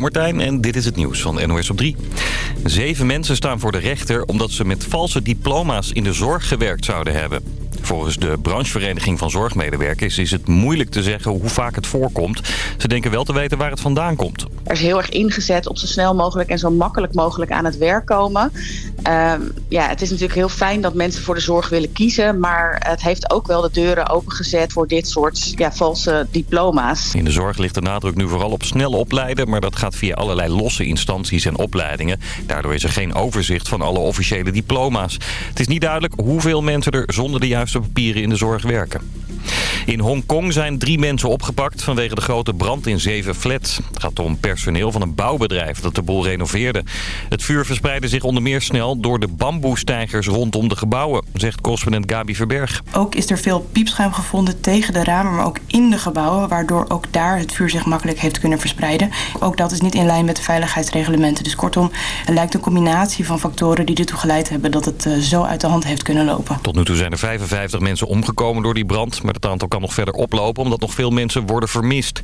ben Martijn en dit is het nieuws van NOS op 3. Zeven mensen staan voor de rechter omdat ze met valse diploma's in de zorg gewerkt zouden hebben. Volgens de branchevereniging van zorgmedewerkers is het moeilijk te zeggen hoe vaak het voorkomt. Ze denken wel te weten waar het vandaan komt. Er is heel erg ingezet op zo snel mogelijk en zo makkelijk mogelijk aan het werk komen. Ehm, ja, het is natuurlijk heel fijn dat mensen voor de zorg willen kiezen. Maar het heeft ook wel de deuren opengezet voor dit soort ja, valse diploma's. In de zorg ligt de nadruk nu vooral op snel opleiden. Maar dat gaat via allerlei losse instanties en opleidingen. Daardoor is er geen overzicht van alle officiële diploma's. Het is niet duidelijk hoeveel mensen er zonder de juiste papieren in de zorg werken. In Hongkong zijn drie mensen opgepakt vanwege de grote brand in zeven flats. Het gaat om personeel van een bouwbedrijf dat de boel renoveerde. Het vuur verspreidde zich onder meer snel door de bamboestijgers rondom de gebouwen, zegt correspondent Gabi Verberg. Ook is er veel piepschuim gevonden tegen de ramen, maar ook in de gebouwen, waardoor ook daar het vuur zich makkelijk heeft kunnen verspreiden. Ook dat is niet in lijn met de veiligheidsreglementen. Dus kortom, het lijkt een combinatie van factoren die ertoe geleid hebben dat het eh, zo uit de hand heeft kunnen lopen. Tot nu toe zijn er 55 mensen omgekomen door die brand, maar het aantal kan nog verder oplopen omdat nog veel mensen worden vermist.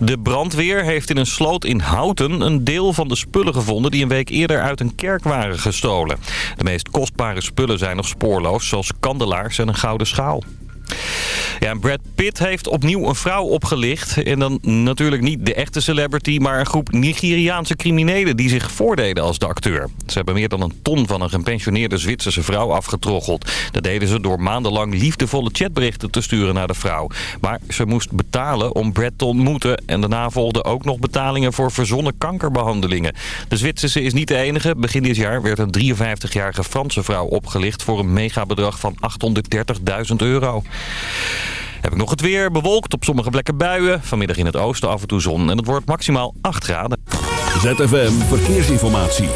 De brandweer heeft in een sloot in Houten een deel van de spullen gevonden die een week eerder uit een kerk waren gestolen. De meest kostbare spullen zijn nog spoorloos, zoals kandelaars en een gouden schaal. Ja, Brad Pitt heeft opnieuw een vrouw opgelicht. En dan natuurlijk niet de echte celebrity, maar een groep Nigeriaanse criminelen die zich voordeden als de acteur. Ze hebben meer dan een ton van een gepensioneerde Zwitserse vrouw afgetroggeld. Dat deden ze door maandenlang liefdevolle chatberichten te sturen naar de vrouw. Maar ze moest betalen om Brad te ontmoeten. En daarna volgden ook nog betalingen voor verzonnen kankerbehandelingen. De Zwitserse is niet de enige. Begin dit jaar werd een 53-jarige Franse vrouw opgelicht voor een megabedrag van 830.000 euro. Heb ik nog het weer. Bewolkt op sommige plekken buien. Vanmiddag in het oosten af en toe zon. En het wordt maximaal 8 graden. ZFM Verkeersinformatie.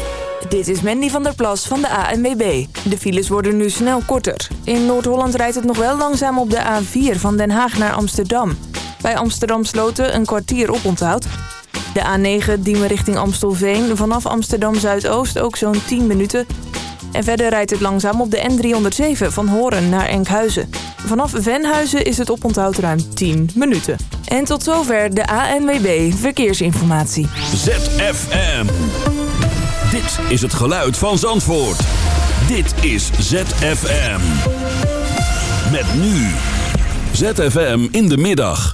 Dit is Mandy van der Plas van de ANWB. De files worden nu snel korter. In Noord-Holland rijdt het nog wel langzaam op de A4 van Den Haag naar Amsterdam. Bij Amsterdam Sloten een kwartier op onthoud. De A9 Diemen richting Amstelveen. Vanaf Amsterdam Zuidoost ook zo'n 10 minuten. En verder rijdt het langzaam op de N307 van Horen naar Enkhuizen. Vanaf Venhuizen is het oponthoud ruim 10 minuten. En tot zover de ANWB Verkeersinformatie. ZFM. Dit is het geluid van Zandvoort. Dit is ZFM. Met nu. ZFM in de middag.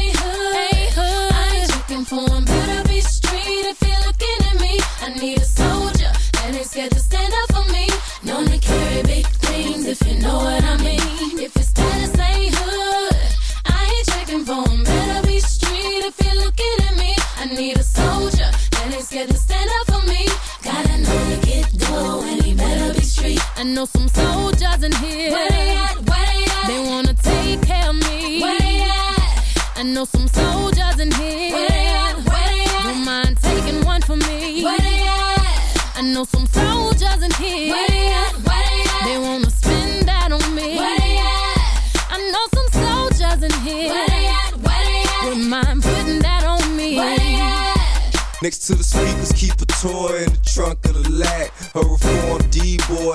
Know some soldiers in here. Where they at? Where they at? They wanna take care of me. Where they at? I know some soldiers in here. Where they at? Where they at? Don't mind taking one for me. Where they at? I know some soldiers in here. Where they at? Where they at? They wanna spend that on me. Where they at? I know some soldiers in here. Where they at? Where they at? Wouldn't mind putting that on me. Where they at? Next to the speakers, keep a toy in the trunk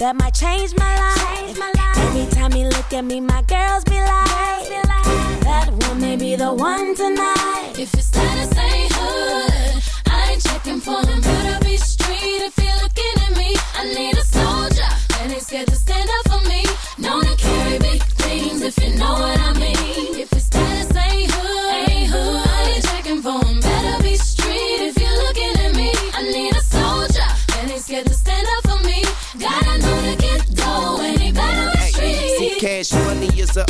that might change my life. Every time he look at me, my girls be like, that one may be the one tonight. If it's status ain't hood, I ain't checking for them. Better be street if you're looking at me. I need a soldier that ain't scared to stand up for me. Known to carry big things if you know what I mean.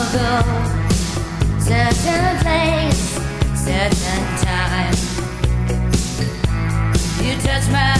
ago. Certain place, certain time. You touch my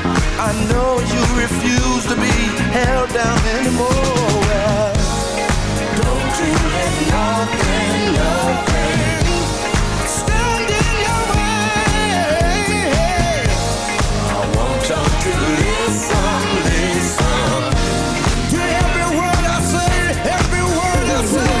I know you refuse to be held down anymore. Don't in your way. I want you to listen to every word I say, every word I say.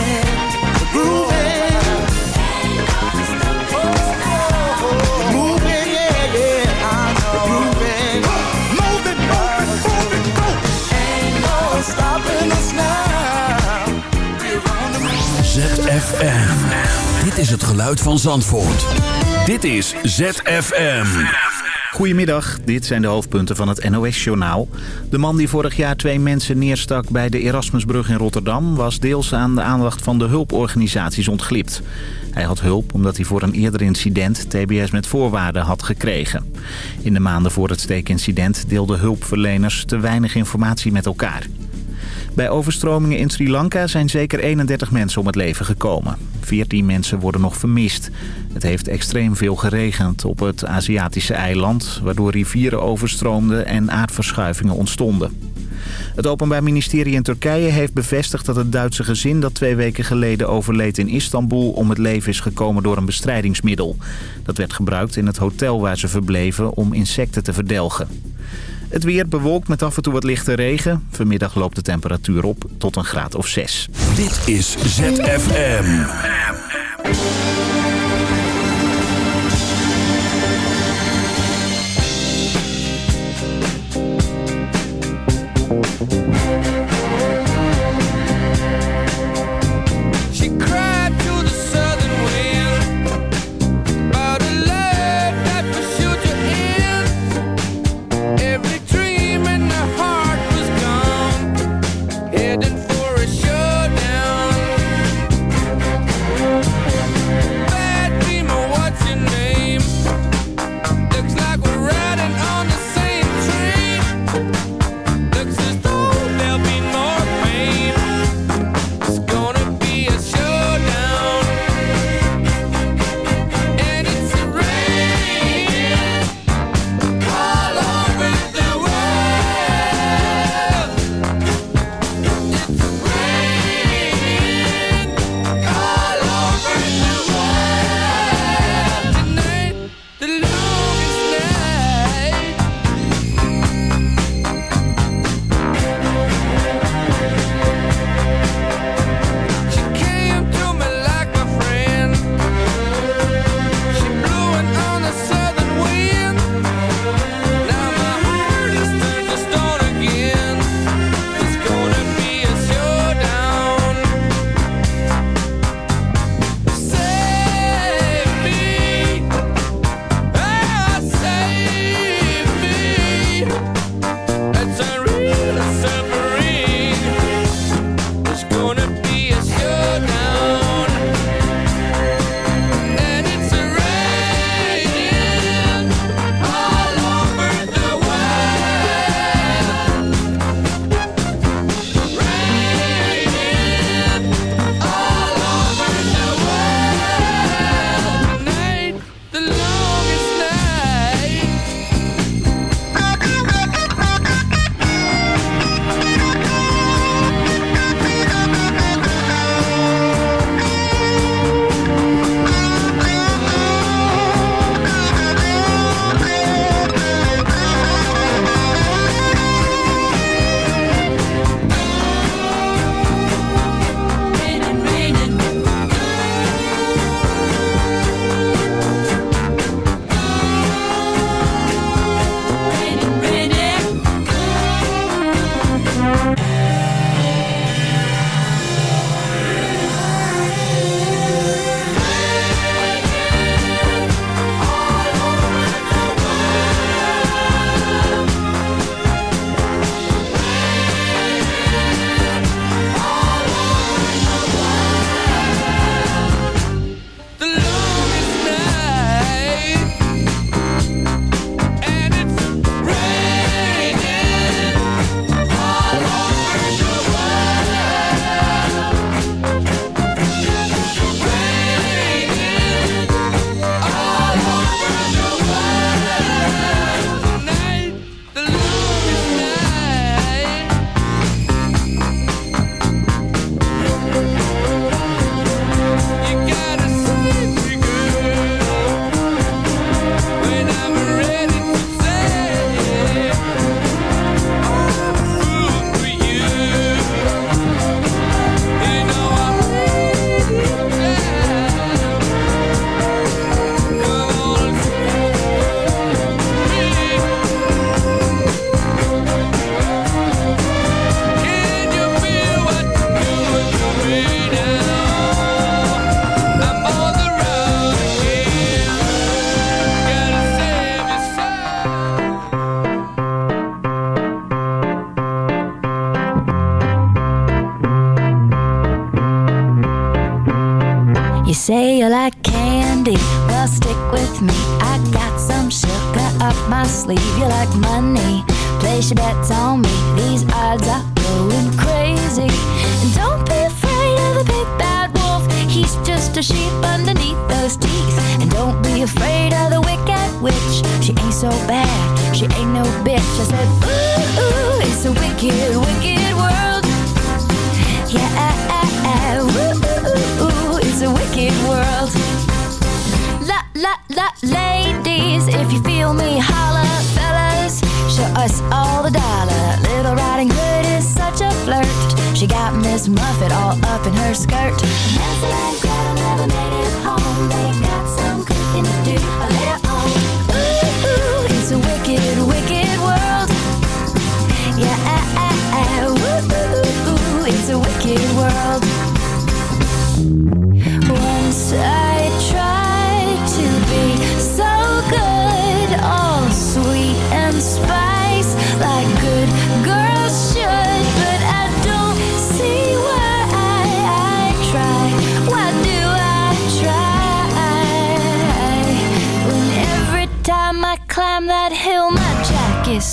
ZFM. Dit is het geluid van Zandvoort. Dit is ZFM. Goedemiddag, dit zijn de hoofdpunten van het NOS-journaal. De man die vorig jaar twee mensen neerstak bij de Erasmusbrug in Rotterdam... was deels aan de aandacht van de hulporganisaties ontglipt. Hij had hulp omdat hij voor een eerder incident TBS met voorwaarden had gekregen. In de maanden voor het steekincident deelden hulpverleners te weinig informatie met elkaar. Bij overstromingen in Sri Lanka zijn zeker 31 mensen om het leven gekomen. 14 mensen worden nog vermist. Het heeft extreem veel geregend op het Aziatische eiland... waardoor rivieren overstroomden en aardverschuivingen ontstonden. Het Openbaar Ministerie in Turkije heeft bevestigd dat het Duitse gezin... dat twee weken geleden overleed in Istanbul om het leven is gekomen door een bestrijdingsmiddel. Dat werd gebruikt in het hotel waar ze verbleven om insecten te verdelgen. Het weer bewolkt met af en toe wat lichte regen. Vanmiddag loopt de temperatuur op tot een graad of 6. Dit is ZFM.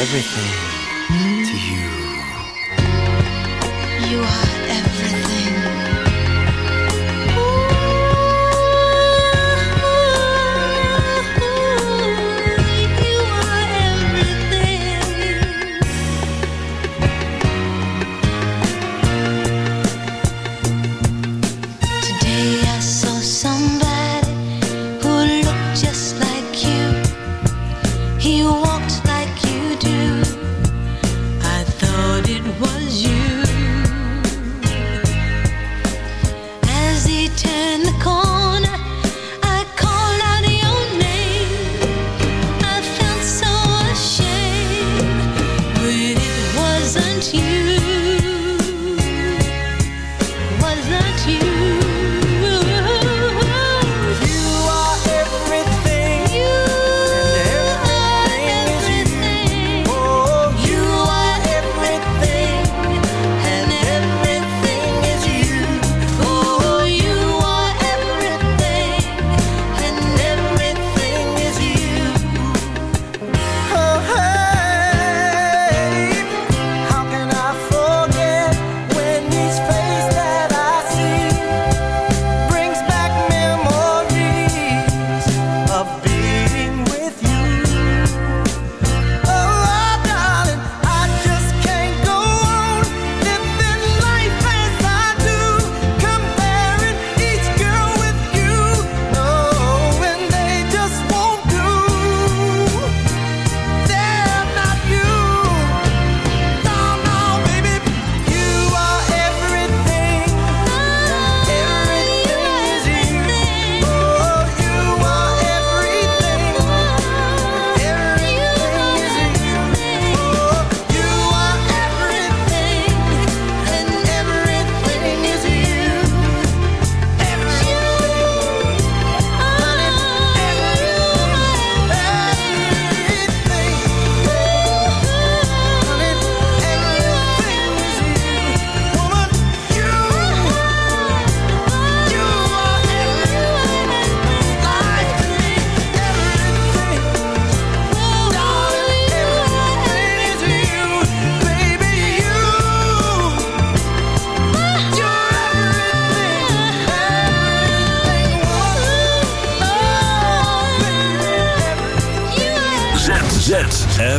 everything.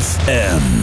ZFM.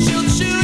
She'll chew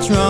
what's wrong